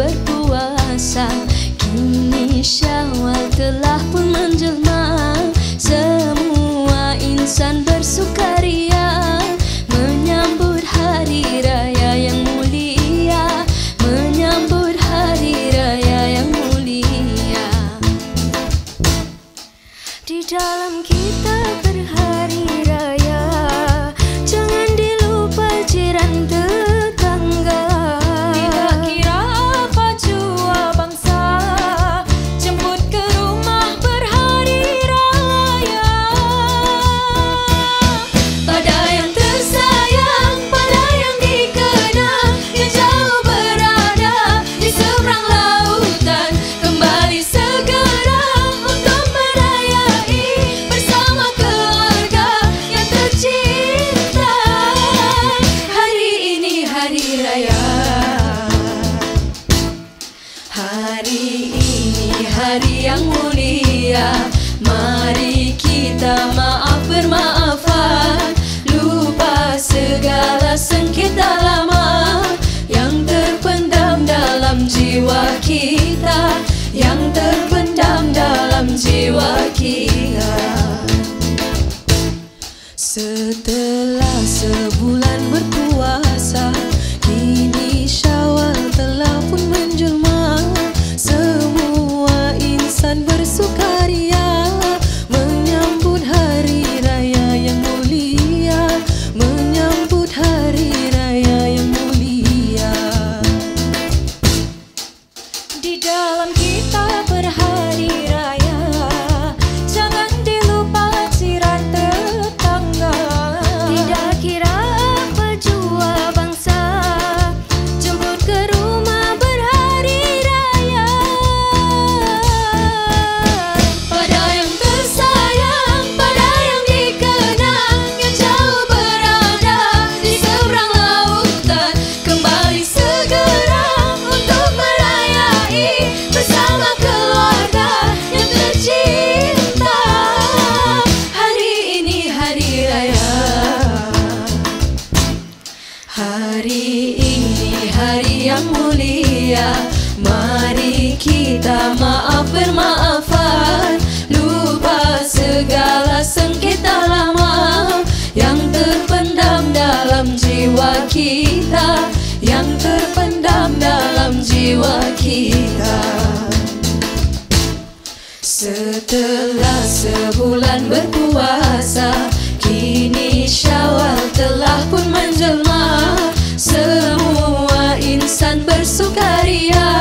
berpuasa Kini syawal telah pun menjelma. Semua insan bersukaria. Menyambut hari raya yang mulia. Menyambut hari raya yang mulia. Di dalam kita berhari raya Jangan dilupa jiran hari yang mulia. Mari kita maaf bermaafan. Lupa segala sengketa lama Yang terpendam dalam jiwa kita dalam kita Hari ini hari yang mulia. Mari kita maaf bermaafan. Lupa segala sengketa lama Yang terpendam dalam jiwa kita Yang terpendam dalam jiwa kita. Setelah sebulan berpuasa dan bersukaria.